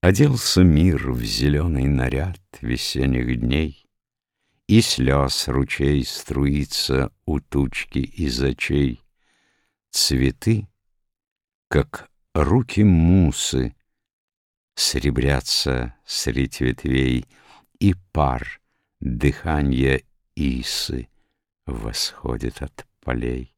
Оделся мир в зеленый наряд весенних дней, И слез ручей струится у тучки из очей. Цветы, как руки мусы, сребрятся средь ветвей, И пар дыханья исы Восходит от полей.